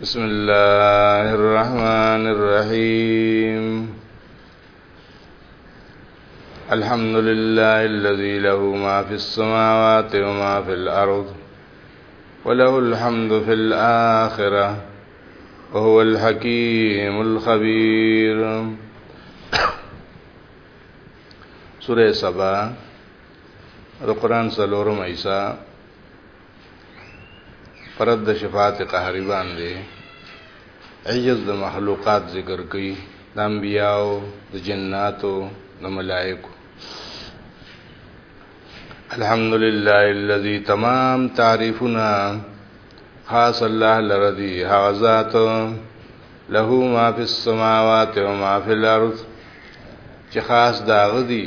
بسم الله الرحمن الرحيم الحمد لله الذي له ما في السماوات وما في الأرض وله الحمد في الآخرة وهو الحكيم الخبير سورة سبا القرآن عليه وسلم پرد د شفاعت قهری باندې عجز د مخلوقات ذکر کوي د انبیاو د جناتو د ملائکو الحمدلله الذي تمام تعریفنا خاص الله لرضی حوزات له ما فی السماوات و ما فی الارض چې خاص دا غدي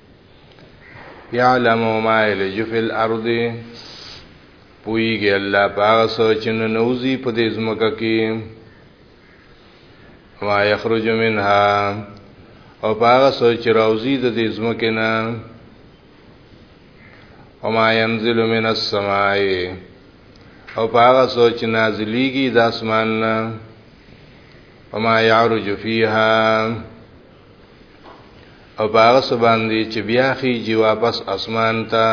یعلم ما یلج فی الارض پویږي الله پاک سوچ نه نوزی په دې زمکه کې ما یخرج منها او پاک سوچ راوزی د دې زمکه نه او ما ينزل من السماء او پاک سوچ نازلیږي د اسمان نه وما يعرج فيها او په هغه څه باندې چې بیا خیجي واپس اسمان ته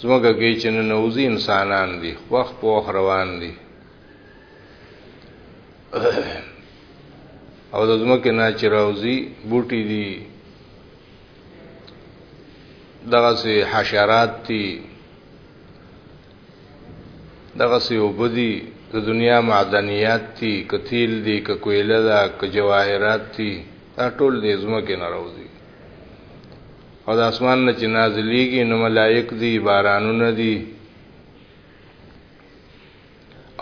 زموږه کې چې نوځي انسانان دي وخت په وخت روان دي او د زمکه نه چې راوځي بوټي دي دغه سي حشرات دي دغه سی وبدی د دنیا معدنیات دي کتیل دي ک کویله ده ک جواهرات دي دا ټول د زمکه نه راوځي او د اسمان نه چې نازلېږي نو ملائک دي بارانونه دي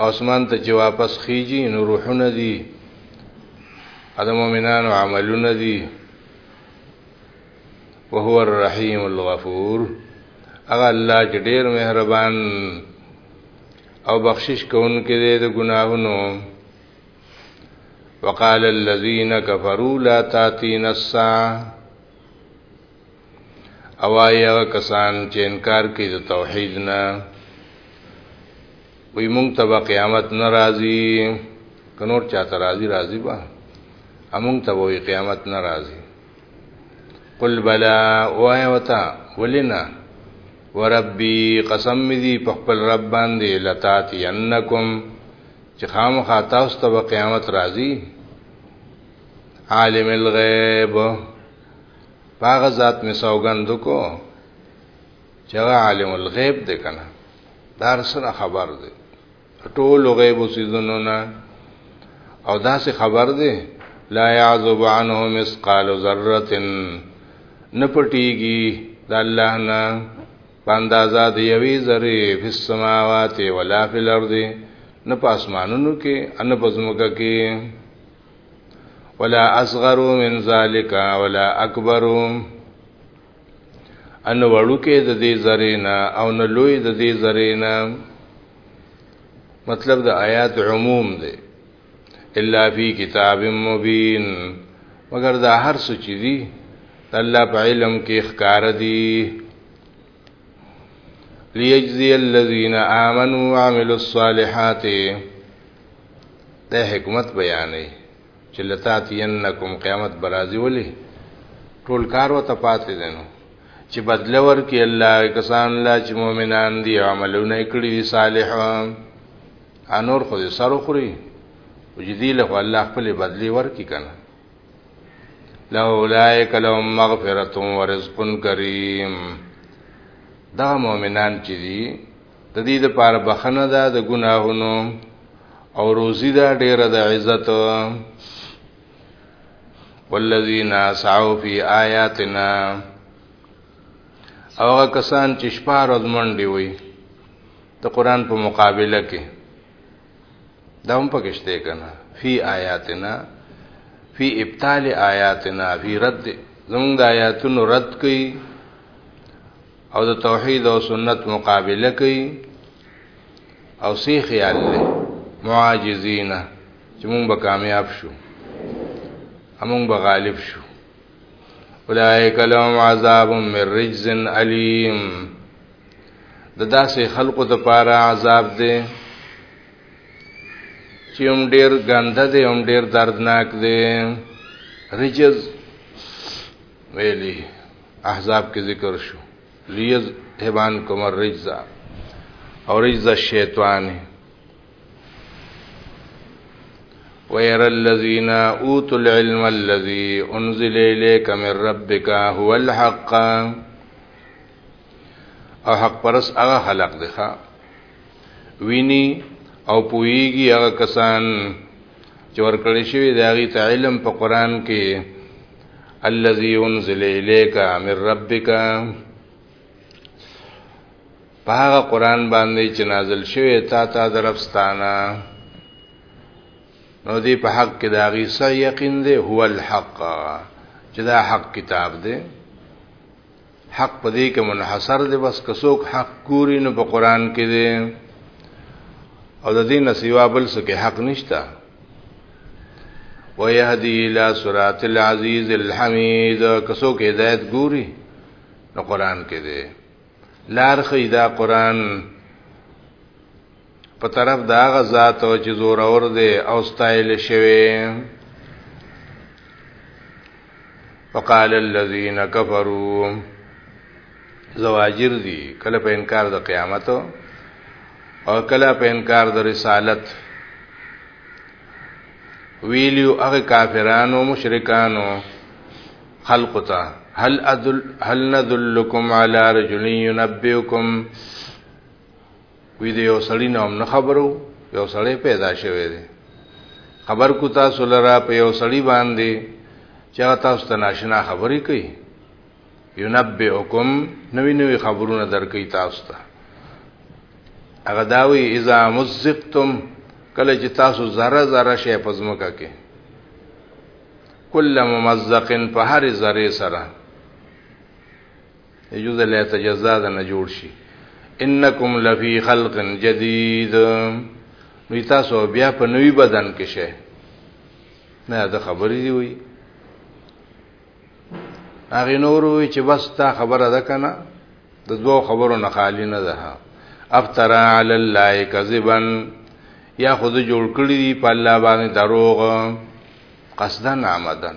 اسمان ته چې واپس خيږي نو روحونه دي د مؤمنانو عملونه دي وهو الرحیم الغفور هغه الله چې ډېر مهربان او بخشش کوونکی دی د ګناهونو وقال الذين كفروا لا تاتينا الساعه او هغه کسان چې انکار کوي د توحید نه وی مونږ ته قیامت ناراضي کنور چاته راضي راضي با امونږ ته وی قیامت ناراضي قل بلا وای وتا ولنا وربي قسم می دی په خپل رب باندې لتات ینکم چې خامخا تاسو ته قیامت راځي عالم الغیب باغ ذات می سوګند کو چې عالم الغیب دی کنه دار سره خبر دی ټول غیب سيزونو نه او دا سه خبر دی لا يعذب عنه مثقال ذره نه پټيږي د الله نه پاندازا دی یوی ذری فی السماوات ولا فی الارض نه پاسمانونو کې ان پزموګه کې ولا اصغر من ذالک ولا اکبر ان وړوکې د دې ذرې نه او نه لوی د دې ذرې نه مطلب د آیات عموم دی الا فی کتاب مبین مگر دا هر څه چې دي الله په علم کې ښکار دي ليجزي الذين آمنوا وعملوا الصالحات ده حکمت بیانې چې لتاتینکم قیامت برازي ولي ټول کار وته پاتې دي نو چې بدله ورکړي الله کسان لا چې مؤمنان دي عملونه کړی دي صالح انور خو دې سر خوري وجدي له الله خپل بدلی ورکړي کنه لو اولائک لهم مغفرة ورزق کریم دا مؤمنان چې دي د دې لپاره بخنه ده د ګناهونو او روزي ده ډیره د عزت والذین سعوا فی آیاتنا هغه کسان چې شپه ورځ منډي وي د قران په مقابله کې دا هم پکشته کنه فی آیاتنا فی ابطال آیاتنا فی رد زمونږ د آیاتونو رد کوي او د توحید او سنت مقابله کوي او سی خیال له معاجزین چې موږ به کامیاب شو موږ به غالب شو اولئک لهم عذاب من رجز الیم د داسې خلقو ته پاره عذاب دی چې هم ډیر ګنده دی هم ډیر دردناک دی رجز ویلی احزاب کې ذکر شو لیز هبان کومر رجزا او رجزا شیطانی ويرى الذين اوتوا العلم الذي انزل اليك من ربك هو الحق او حق پرس هغه خلق دی ښا ویني او پویږي هغه کسان چې ورکړی شوی دی هغه ته علم په قران کې الذي انزل اليك من ربك په هغه قران باندې چې نازل شوی تا ته درفستانه نو دی په حق کې دا غي صحیح یقین دی هو الحق چې دا حق کتاب دی حق په دې کې منحصر دی بس که څوک حق ګوري نو په قران کې دی او د دې نه سیوا بل څه کې حق نشته ويهدي الى صراط العزيز الحميد که څوک هدایت ګوري نو قران کې دی لار خیدا قران په طرف دا غ ذات او چې زور اور دی او ستایل شوی وقال الذين كفروا زواجر دي کله په انکار د قیامت او کله په انکار د رسالت ویلیو هغه کافرانو مشرکانو خلق ته هل ادل هل ندلکم علی رجل ينبئکم وی دی یو سړی نه هم نه خبرو یو سړی پیدا شوی دی خبر کو تاسو لره په یو سړی باندې چې تاسو ته ناشنا خبرې کوي ينبئکم نوې نوې خبرونه درکې تاسو ته هغه داوی اذا مزقتم کله چې تاسو ذره ذره شی پزمکه کې کله ممزقن په هر ذره سره جزء لا تجزا د نه جوړ شي انکم لفی خلق جدید نو تاسو بیا په نوی بدن کې شئ نه دا خبرې دی وی هغه نور وی چې بس تا خبره ده کنه د دوو خبرو نه خالی نه ده افترا علی الله کذبا یا خود جوړ کړی دی په الله باندې دروغ قصدن عمدن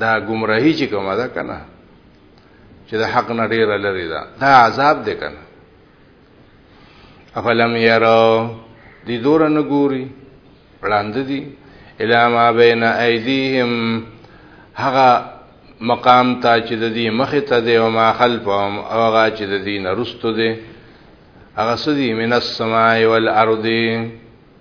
دا گمراهی چې کومه ده کنه چې د حق نه ډیر لري دا دا عذاب دی کنه افلم یرو دی دور نه ګوري وړاندې دي الا ما بین ایدیهم هغه مقام ته چې د دې مخ ته دی او ما خلفهم او هغه چې د دې نه رستو دی هغه سدي من السماء والارض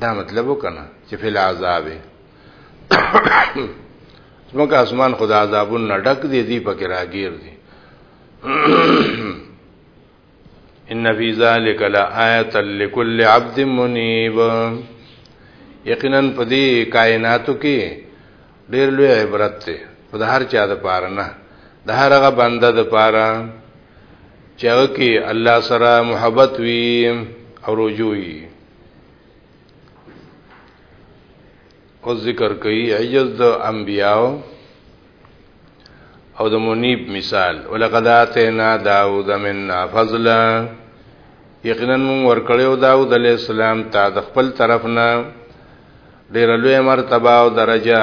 دا مطلب وکنه چې فل عذاب زمکه اسمان خدا عذابون نه ډک دی دی پکې راګیر دی ان فی ذلک لآیه لكل عبد منیب یقینا په دې کائناتو کې ډېر لوی عبرت دی په هر چا د پاره نه د هر هغه بنده د پاره چې هغه کې الله سره محبت وي او رجوع وي او ذکر کوي عجز د انبیاو او د منیب مثال ولقد اتینا داوود منا فضلا یقینا مون ورکړیو داوود علی السلام ته د خپل طرف نه ډیر لوی مرتبه او درجه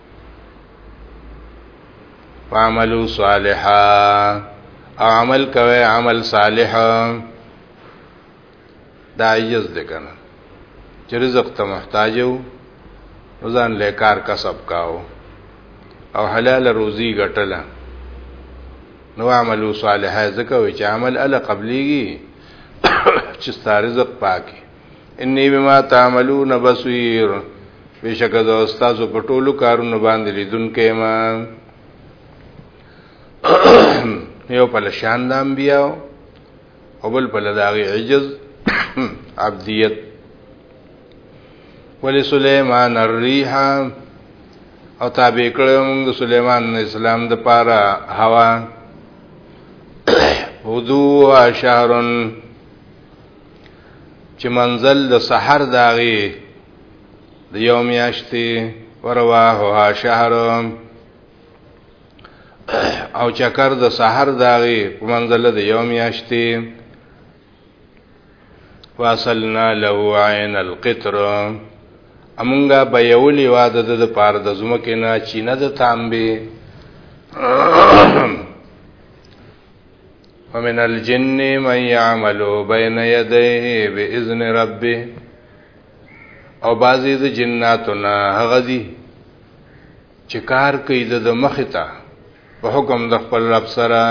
فعملو صالحا او عمل کوي عمل صالح دا عجز ده کنه چې رزق ته محتاج یو ځان له کار کسب کاو او حلال روزي ګټله نو عملو صالحا ځکه وي چې عمل ال قبليږي چې ستاره رزق پاکي انی بما تعملون بصیر بشک د استاد په ټولو کارونو باندې لیدونکې ما یو په لشان د انبیاء او بل په لداغي عجز عبدیت ولی سلیمان الريح او تابع کړو موږ د سلیمان اسلام د پاره هوا هدو شهرن چې منزل د سحر داغي د یو میاشتې ورواه ها شهر او چکر د سحر داغي په منزل د یو میاشتې واصلنا له عین القطر امونګه به یو لیواده د پار د زمکه نه چینه د تامبه ومن الجن من يعمل بين يديه باذن ربه او بعضی د جناتنا هغه دي چې کار کوي د مخه ته په حکم د خپل رب سره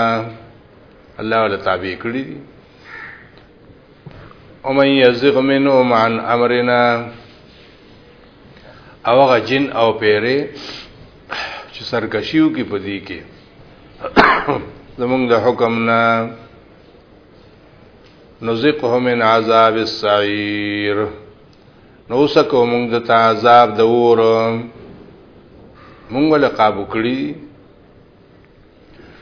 الله ولا تابع کړی دي او من یزغ منهم عن امرنا او هغه جن او پیره چې سرکشیو کې پدی کې زمونږ د حکم نه نزقه من عذاب السعير نو سکو مونږ د عذاب د اور مونږ له قابو کړی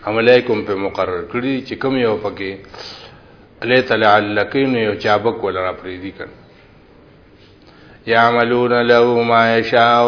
عملیکم په مقرر کړی چې کوم یو پکې الی تعلقین یو چابک ولا را پریدي کړ یعملون له ما یشاء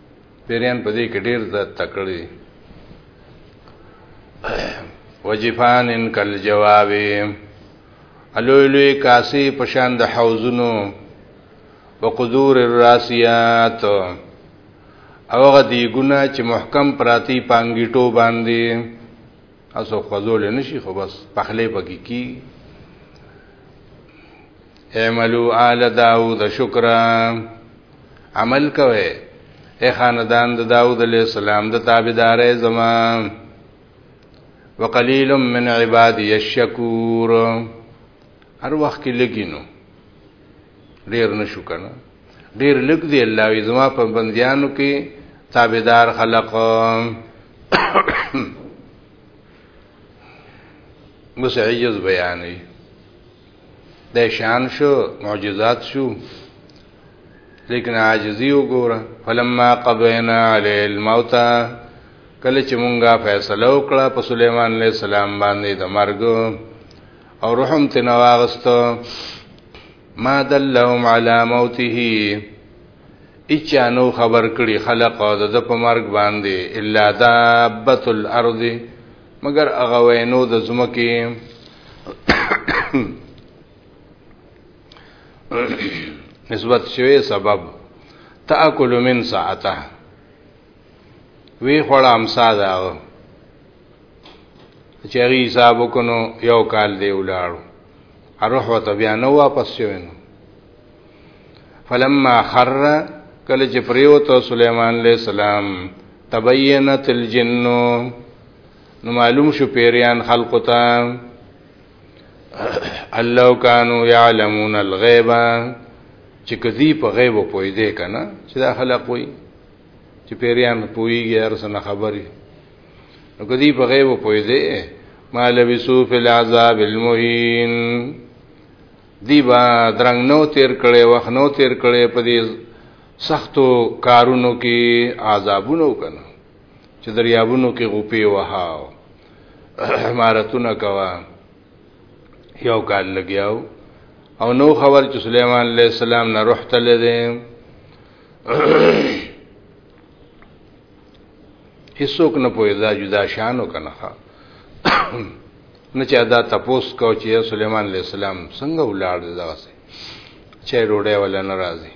پیریان په دې کې ډیر زیات تکړه دي وجفان کل جواب الوی لوی کاسی پشان د حوزونو وقدور الراسیات او هغه دی ګنا چې محکم پراتی پانګیټو باندې اسو خزول نشي خو بس پخلې پکې کی اعملوا آل داود شکرا عمل کوي اے خاندان د داود علیہ السلام د تابعدارې زمان وقلیل من عبادی الشکور هر وخت کې لګینو ډیر نشو کنه ډیر لګ دی الله وی زما په بندیانو کې تابعدار خلق مسعجز بیانې د شان شو معجزات شو لیکن عاجزی وګوره فلما قضینا علی الموت کله چې مونږه فیصله وکړه په سليمان علیہ السلام باندې د مرګ او رحم تنواغستو ما دلهم علی موته اچانو خبر کړي خلق او د په مرګ باندې الا دابت الارض مګر هغه وینو د زمکه نسبت شوی سبب تاکل من ساعته وی خړه امسا دا چری حساب وکړو یو کال دی ولاړو اروح وته بیا نو واپس شوی نو فلما خر کله چې پریوته سليمان عليه السلام تبینت الجن نو معلوم شو پیریان خلق ته الله کانوا يعلمون الغيب چې کدی په غیب پوي دی کنه چې دا خلق وي چې پیریان پويږي هر څه خبري نو کدی په غیب پوي دی ما لبسو فی العذاب المهین دی با درنګ نو تیر کړي وخت نو تیر کړي په دې سختو کارونو کې عذابونو کنه چې دریابونو کې غوپی وهاو امارتونه کوا یو کال لګیاو او نو خبر چې سليمان عليه السلام نه روح تل دي هیڅوک نه پوهې دا جدا شانو کنه نه چې دا تپوس کو چې سليمان عليه السلام څنګه ولاړ دی دغه سي چې روړې ولا ناراضي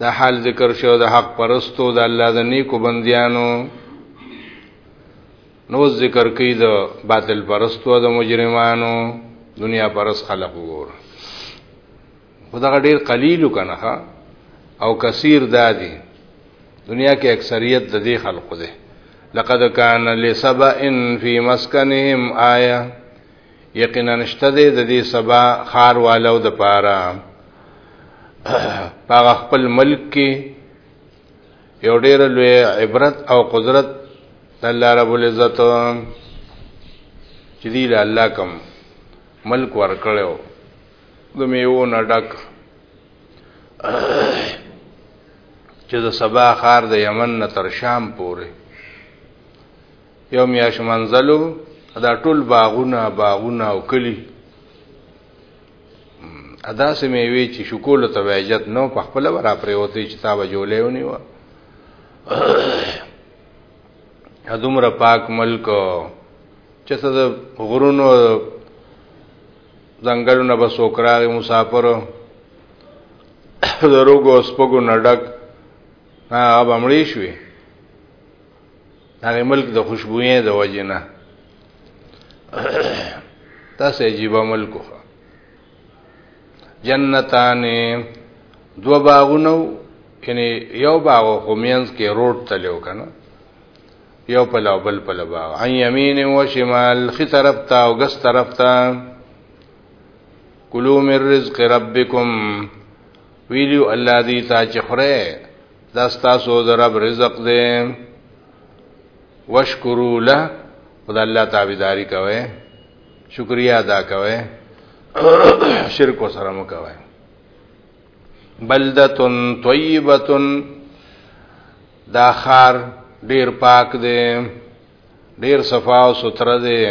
دا حال ذکر شو د حق پرستو د الله د نیکو بندیانو نو ذکر کوي د باطل پرستو د مجرمانو دنیا پرس خلق وګوره خو دغه ډیر قلیل کنه او کثیر دادی دنیا کې اکثریت د دې خلقو ده لقد کان لسبا ان فی مسکنهم آیه یقینا نشته د دې سبا خار والو د پاره هغه خپل ملک کې یو ډیر لوی عبرت او قدرت الله رب العزت چې دی له الله کوم ملک ورکړو د میوو نه ډک چې د سبا خار د یمن نه تر شام پورې یو میاش منزلو دا ټول باغونه باغونه او کلی ادا سه میوي چې شکول ته وایجت نو په خپل ورا پرې وته چې تا وجولې ونی و ادمره پاک ملک چې څه غرونو ځنګلونه به څوک راغی مسافرو د روګو سپګو نه ډک هغه به مړې شوې هغه ملک د خوشبوې د وجې نه تاسو عجیبه ملک خو جنتان دو باغونو یعنی یو باغ خو مینس کې روډ تلو کنه یو په لو بل په لبا عن یمین و شمال خي طرف ته او ګس طرف ته کلو من رزق ربکم ویلو الله دې تا چخره دا ستاسو د رب رزق دې وشکرو له خدای الله تعالی کوي شکریا ادا کوي شرک سره مو کوي بلدتن طیبتن دا خار ډیر پاک دی ډیر صفا او ستر دی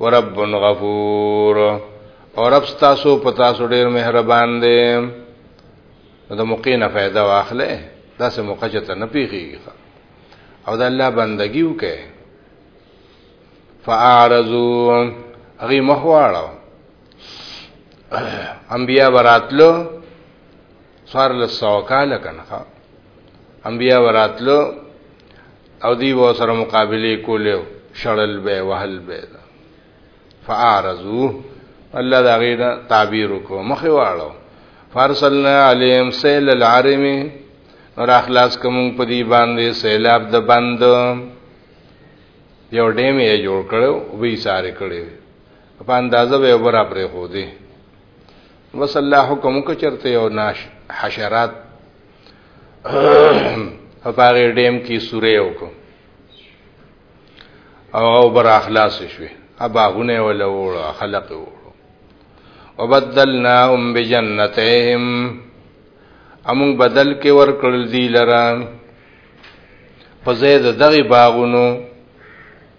ورب غفور او رب تاسو په تاسو ډیر مهربان دی د موقع نه फायदा واخلې دا سه موقع چې ته نه پیږي او د الله بندگی وکې فاعرضوا هغه مخواړو انبیا براتلو سوار له سو کال کنه انبیا وراتلو او دی و سره مقابله کوله شړل به وهل به فارزو الله دا غیر تعبیر کو مخه واړو فارسلنا علیم سیل العرم نور اخلاص کوم په دی باندې سیلاب د بند یو ډیم یې جوړ کړو وی ساره کړو په اندازه به وبره پرې خو دی وس الله حکم کچرته یو ناش حشرات هغه ډیم کې سورې وکړو او او بر اخلاص شوي اباغونه ولا وړو خلق وړو وبدلناهم بجنتهم امون بدل کې ور کړل دي لران په زید دغه باغونو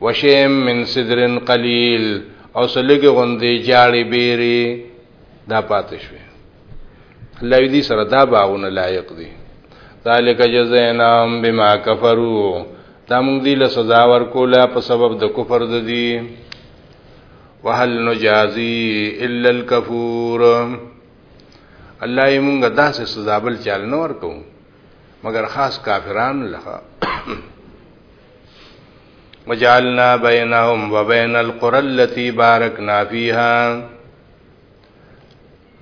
وشیم من صدرن قلیل او سلګي غوندې جاړي بیري دا پاتې شوې الله دې سره دا باغونه لایق دي ذالک جزینام بما کفروا دا موږ دې له سزا ورکوله په سبب د کفر د دي وهل نجازي الا الكفور الله یې موږ داسې سزا بل چل نه ورکو مګر خاص کافرانو لخوا وجعلنا بينهم وبين القرى التي باركنا فيها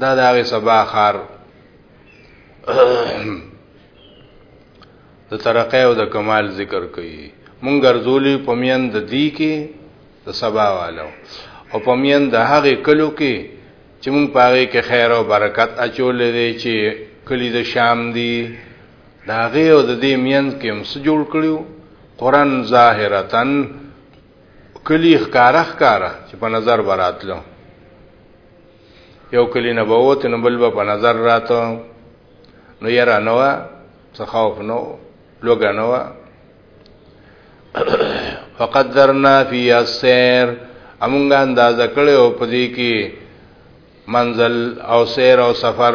دا داغه سبا خار د ترقه او د کمال ذکر کوي مونږ ګرځولې پمین د دی کې د سبا والو او پمین د هغه کلو کې چې مونږ پاره کې خیر او برکت اچولې دي چې کلی د شام دی دا غي او د دې مینځ کې هم څه جوړ کړیو قران ظاهرتن کلی ښکارا ښکارا چې په نظر براتلو یو کلی نه بوت نو بل په نظر راتو نو یرا نو څه خوف نو لوګ نو فقدرنا فی السیر امونږه اندازه کړو په دې کې منزل او سیر او سفر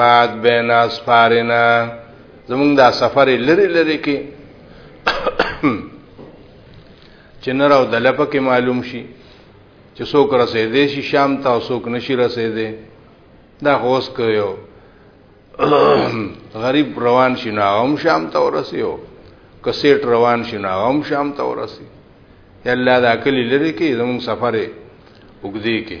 بعد بین اسفارنا زمونږ دا سفر لری لری کې چې نه راو د لپه کې معلوم شي چې څوک رسیدې شي شام ته او څوک نشي رسیدې دا هوس کوي غریب روان شي نه هم شام ته ورسیو کسیټ روان شي نه هم شام ته ورسي یا الله دا کلی لري کې زموږ سفر وګدي کې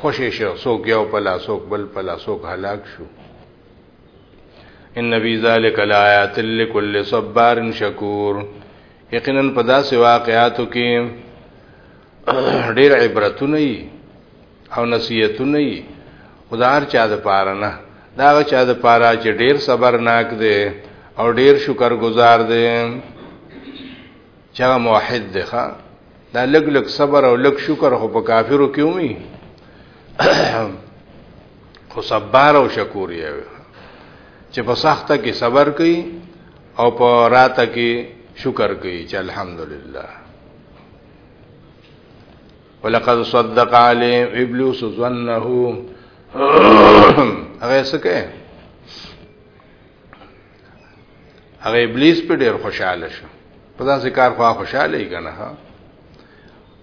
خوشې شو څوک یو پلا څوک بل پلا څوک هلاک شو ان فی ذلک لآیات لکل صبار شکور یقینا په داسې واقعاتو کې ډېر عبرتونه یي او نصیحتونه یي خدار چا د پاره نه دا چا د پاره چې ډېر صبرناک دی او ډېر شکر گزار دی چا موحد دی ښا دا لګ لګ صبر او لګ شکر خو په کافرو کې ومي خو صبر او شکور یې چې په سخته کې صبر کوي او په راته کې شکر کوي چې الحمدلله ولقد صدق علی ابلیس ظنه هغه څه کوي هغه ابلیس په ډیر خوشاله شو په داسې کار خو خوشاله یې کنه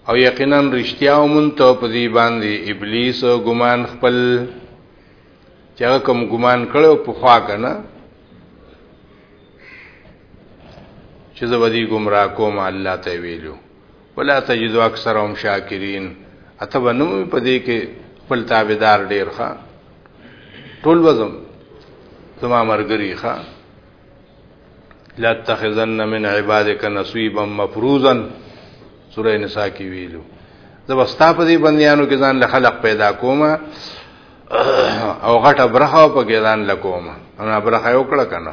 او یقینا رښتیا مون ته په دې باندې ابلیس ګمان خپل چې هغه کوم ګمان کړو په خوا کنه چې زه ودی گمراه کوم الله ته ویلو ولا تجد اکثرهم شاکرین اته بنو په دې کې خپل تابعدار ډیر ښه ټول وزم زما مرګري ښه لا تخزن من عبادك نصيبا مفروزا سوره نساء کې ویلو زبستا په دې بندیانو کې ځان له خلق پیدا کوم او غټه برخه په کې ځان لکوم انا برخه یو کړه کنه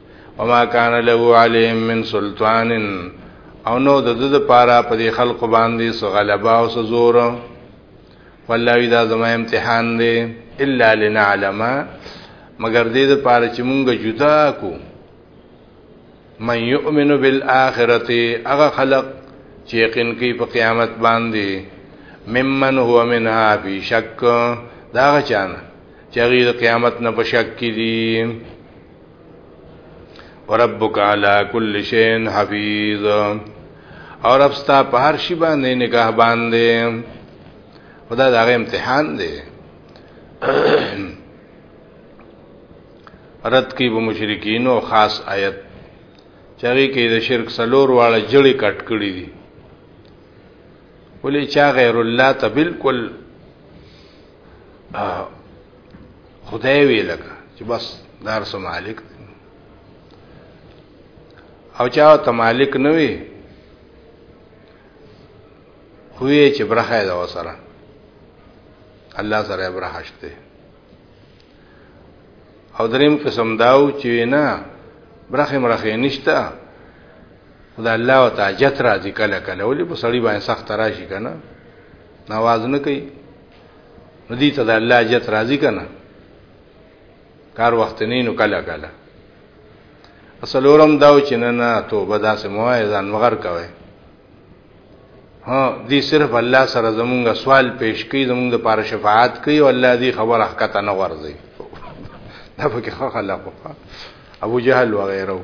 وما كان له عليهم من سلطان او نو د د پاره په دې خلق باندې سو غلبا او سو زور والله دا زما امتحان دی الا لنعلم مگر دې د پاره چې مونږ جدا کو من يؤمن بالاخره هغه خلق چې یقین کوي په قیامت باندې ممن هو منها فی شک دا غچانه چې غیر قیامت نه په شک کې دي وربک علی کل شین حفیظ اور اب ستا په هر شی باندې نگاه باندې خدا دا غي امتحان دی رد کی به مشرکین او خاص آیت چاغي کې د شرک سلور واړه جړې کټ کړې دي ولې چا غیر الله ته بالکل خدای وی لکه چې بس دار سم مالک او چا ته مالک نه وي خو یې چې برخه ده وسره الله سره برخه شته او دریم قسم داو چې نه برخه مرخه نشته خدای الله او تاجت راځي کله کله ولې په سړی باندې سخت راشي کنه نواز نه کوي نو دې ته د الله جت راضی کنه کار وخت نه نو کله کله اصلورم داو چې نه نه توبه داسې موای ځان مغر کوي ها دې صرف الله سره زمونږ سوال پیش کوي زمونږ د پاره شفاعت کوي او الله دې خبر حقیقت نه ورځي دا پکې خو خلق ابو جهل و غیره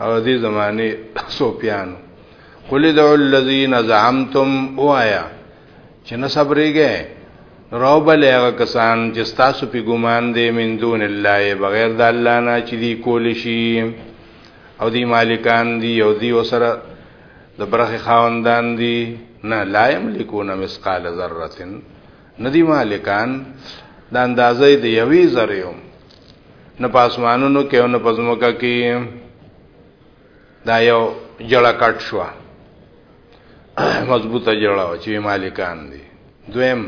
او دې زمانه سوپیانو قل ادعوا الذين زعمتم وایا چې نه صبرېږي روب له کسان چې تاسو په ګمان دي من دون الله بغیر د الله نه چې دی کول شي او دی مالکان دي او دی وسره د برخه خاوندان دي نه لا یملکون مسقال ذره ندی مالکان د اندازې د یوي ذره نه پاسمانونو کې او نه پزموکا کې دا یو جړه کټ شو مضبوطه جړه چې مالکان دي دویم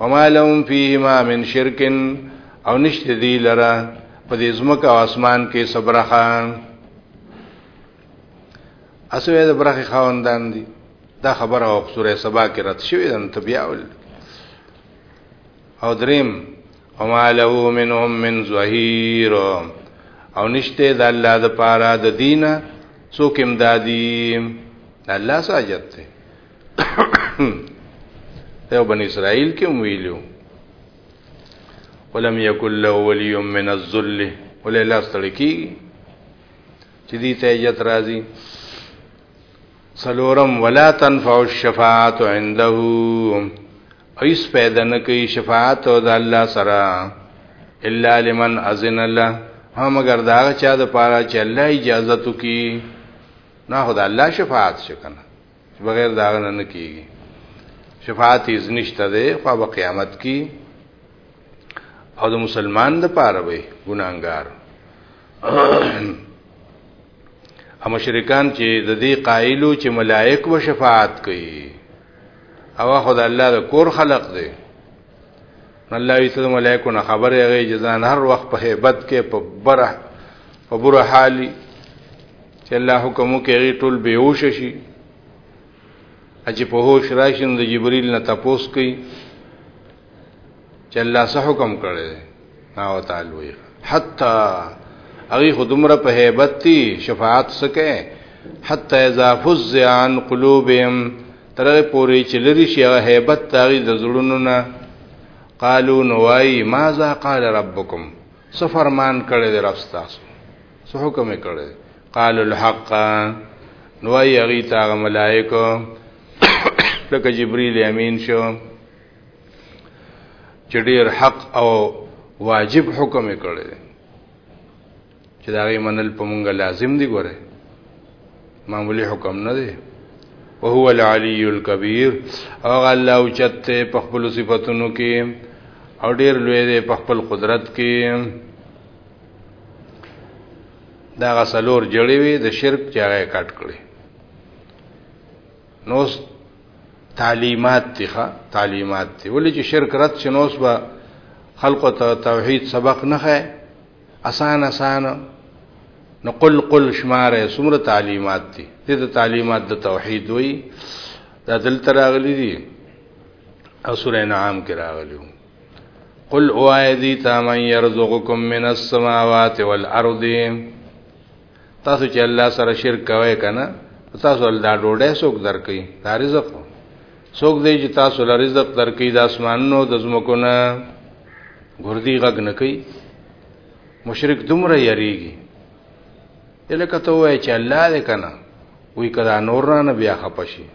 وما لهم فيهما من شرك او نشته دی لره په دې زمکه او اسمان کې صبرخه اسوې د برخه خواندان دي دا خبره او سوره سبا کې رات شوې ده نو بیا ول او دریم وما له منهم من ظهیر او نشته د الله د پاره د دینه څوک امدادي الله ساجت ته یو بن اسرائیل کې ویلو ولم یکل له ولی من الذل ولې لاس تړکی چې دې ته یت راځي سلورم ولا تنفع الشفاعت عنده ایس پیدا نه کوي شفاعت او د الله سره الا لمن اذن الله هم مگر دا چا د پاره چې الله اجازه تو کی نه خدا الله شفاعت شکنه بغیر دا نه کیږي شفاعت یې نشته ده خو په قیامت کې او د مسلمان د پاره وي ګناګار هم مشرکان چې د دې قائلو چې ملائک و شفاعت کوي او خو د الله د کور خلق دی الله وی ته ملائکو نه خبر یې جزان هر وخت په hebat کې په بره په بره حالي چې الله حکم کوي ټول بیهوش شي اجي په هوش راشي نو جبريل نه تاسو کوي چې الله سه حکم کړی نا او تعالی حتا هغه خودمره په hebat دي شفاعت سکه حتا اذا فزعن قلوبهم تر پوری چې لري شي هغه hebat تاغي د زړونو نه قالو نوای ماذا قال ربکم سو فرمان کړی د رب تاسو سو حکم کړی قال الحق نوای هغه تا ملائکه لکه جبرئیل امین شو چې ډیر حق او واجب حکم کړی چې دا غي منل په مونږ لازم دی ګوره معمولی حکم نه دی وهو العلی الکبیر او الله او چت په خپل صفاتونو کې او ډیر لوی دی په خپل قدرت کې دا غسلور جړې وي د شرک چاغه کټ کړي نو تعلیمات دي ښا تعلیمات دي ولې چې شرک رد شنوس به خلق ته توحید سبق نه خه اسان اسان نو قل قل شماره سمره تعلیمات دي دې تعلیمات د توحید وي دا دل تراغلي دي او سورې انعام کې راغلي قل اوایدی تا من یرزقکم من السماوات والارض تاسو چې الله سره شرک کوئ کنه تاسو ول دا ډوډۍ څوک درکې دا رزق څوک دی چې تاسو له رزق درکې د اسمانونو د زمکو نه ګردی غږ نه کوي مشرک دومره یریږي الکه ته وای چې الله دې کنه وی کدا نور نه بیا خپشي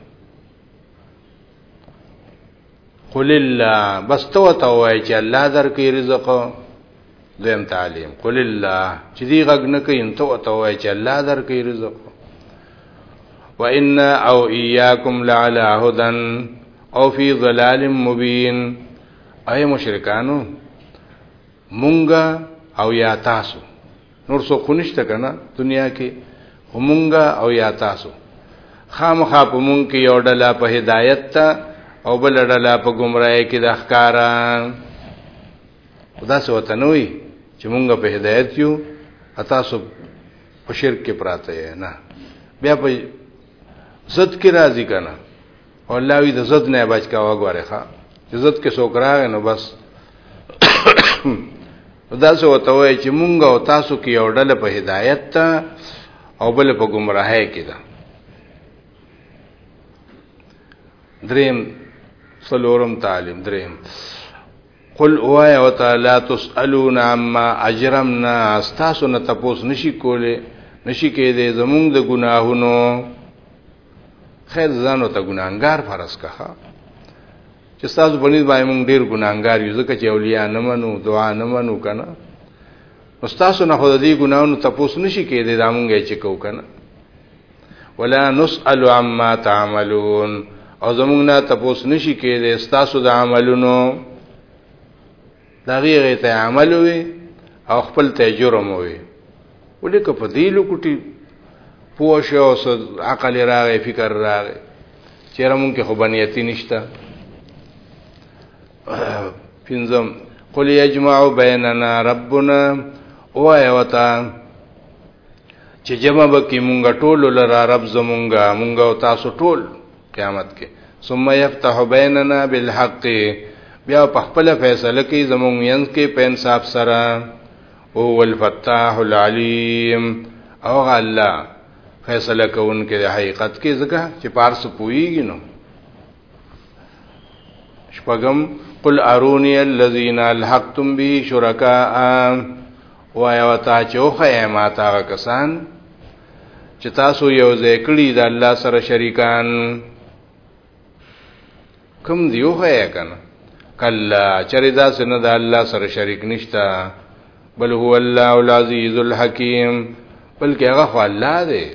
قل الله بس تو ته وای چې الله درکې رزق دویم تعلیم قل الله چې دی غږ نه کوي ته ته وای چې الله درکې رزق وان او اياكم لعلى هدى او في ظلال مبين اي مشرکانو مونږه او یا تاسو نور څوک خو نشته که نه دنیا کې خو مونږه او یا تاسو خامخا په مونږ کې یو ډله په هدایت ته او بل ډله په ګمراهۍ کې د ښکارا خدا سه وته نه وي چې مونږه په هدایت یو تاسو په شرک کې پراته نه بیا په زد کې راضی کنه الله وی د زد نه بچ کا وګوره ښا چې زد کې څوک راغی نو بس دا څه وته وای چې مونږ او تاسو کې یو ډله په هدایت ته او بل په گمراهۍ کې ده دریم سلورم تعلیم دریم قل اوایا و تعالی تسالون عما اجرمنا استاسو نه تاسو نشی کوله نشی کېده زمونږ د ګناهونو خیر ځانو ته ګناګار فرض کخه چې تاسو په نسبت باندې موږ ډیر ګناګار یو ځکه چې اولیاء نه منو دعا نه منو کنه استاد نه خو دې ګناونو تپوس نشي کېدې دا مونږه چې کو کنه ولا نسأل عما تعملون او زمونږ نه تپوس نشي کېدې استاسو د عملونو دغه ته عمل وي او خپل ته جرم وي ولې که په دې لوکټي پوه شو او عقل راغی فکر راغی چیرې مونږ کې خو بنیتی نشته پنځم قل یجمع بیننا ربنا وای وتا چې جمع بکی مونږ ټول لرا رب زمونږه مونږ او تاسو ټول قیامت کې ثم يفتح بيننا بالحق بیا په خپل فیصله کې زمونږ ینس کې په انصاف سره او الفتاح العلیم او الله فیصله کوونکې د حقیقت کې ځکه چې پارس پويږي نو شپغم قل ارونی الذین الحقتم به شرکاء وایا وتا چوخه ما تا کسان چې تاسو یو ځای کړی د الله سره شریکان کم دیو خیا کنه کلا چرې دا سنه د الله سره شریک نشتا بل هو الله العزیز الحکیم بلکې هغه خو الله دی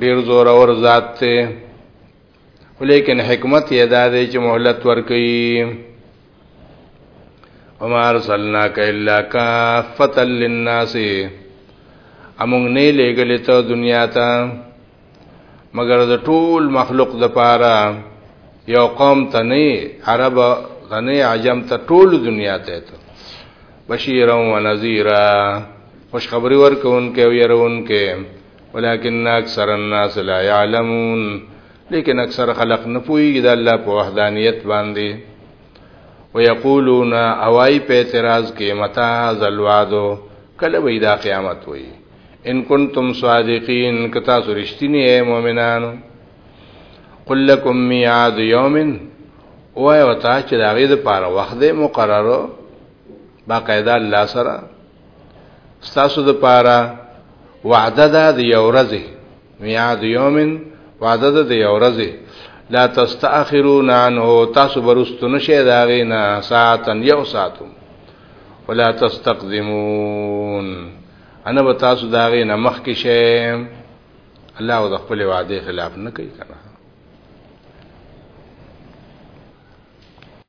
ډیر زور اور ذات ته ولیکن حکمت یې دا دی چې مهلت ورکړي وما ارسلناک الا کافتا للناس امون نه لګلې ته دنیا ته مگر د ټول مخلوق د پاره یو قوم ته نه عرب ته نه عجم ته ټول دنیا ته ته بشیرا و نذیرا خوشخبری ورکوونکې او يرونکې ولكن اکثر الناس لا يعلمون لیکن اکثر خلق نه پويږي د الله په وحدانيت باندې ويقولون اوای په اعتراض کې متا ذل وعدو کله وې دا قیامت وې ان کنتم صادقین کتا سرشتنی اے مومنانو قل لكم ميعاد يوم وای وتا چې دا غي د پاره وخت مقرره باقاعده الله سره ستاسو د پاره وعده ده د یو ورځې میعاد یومن وعده ده د یو ورځې لا تستاخرون عنه تاسو برستو نشه دا غینا ساعتن یو ساعتم ولا تستقدمون انا به تاسو دا غینا مخ کې شئ الله د خپل وعده خلاف نه کوي کنه